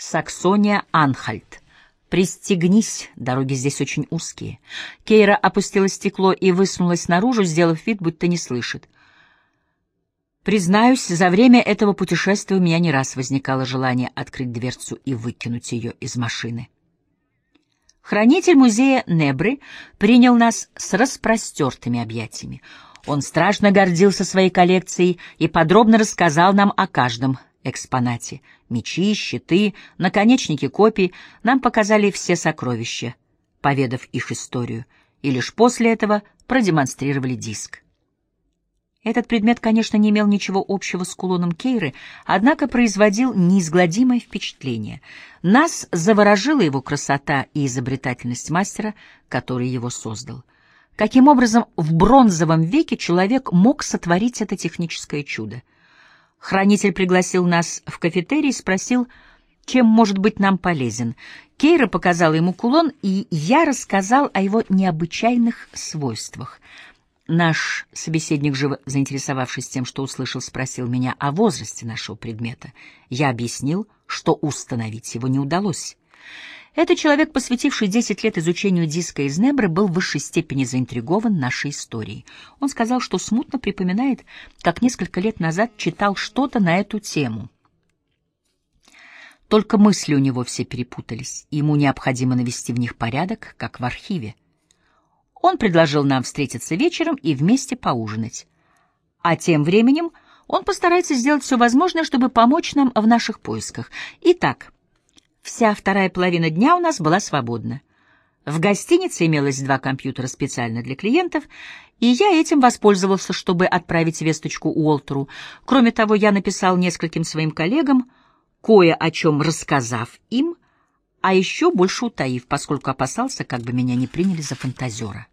Саксония-Анхальт. «Пристегнись, дороги здесь очень узкие». Кейра опустила стекло и высунулась наружу, сделав вид, будто не слышит. Признаюсь, за время этого путешествия у меня не раз возникало желание открыть дверцу и выкинуть ее из машины. Хранитель музея Небры принял нас с распростертыми объятиями. Он страшно гордился своей коллекцией и подробно рассказал нам о каждом экспонате. Мечи, щиты, наконечники копий нам показали все сокровища, поведав их историю, и лишь после этого продемонстрировали диск. Этот предмет, конечно, не имел ничего общего с кулоном Кейры, однако производил неизгладимое впечатление. Нас заворожила его красота и изобретательность мастера, который его создал. Каким образом в бронзовом веке человек мог сотворить это техническое чудо? Хранитель пригласил нас в кафетерий и спросил, чем может быть нам полезен. Кейра показала ему кулон, и я рассказал о его необычайных свойствах. Наш собеседник, живо заинтересовавшись тем, что услышал, спросил меня о возрасте нашего предмета. Я объяснил, что установить его не удалось. Этот человек, посвятивший 10 лет изучению диска из Небры, был в высшей степени заинтригован нашей историей. Он сказал, что смутно припоминает, как несколько лет назад читал что-то на эту тему. Только мысли у него все перепутались, и ему необходимо навести в них порядок, как в архиве. Он предложил нам встретиться вечером и вместе поужинать. А тем временем он постарается сделать все возможное, чтобы помочь нам в наших поисках. Итак, Вся вторая половина дня у нас была свободна. В гостинице имелось два компьютера специально для клиентов, и я этим воспользовался, чтобы отправить весточку Уолтеру. Кроме того, я написал нескольким своим коллегам, кое о чем рассказав им, а еще больше утаив, поскольку опасался, как бы меня не приняли за фантазера.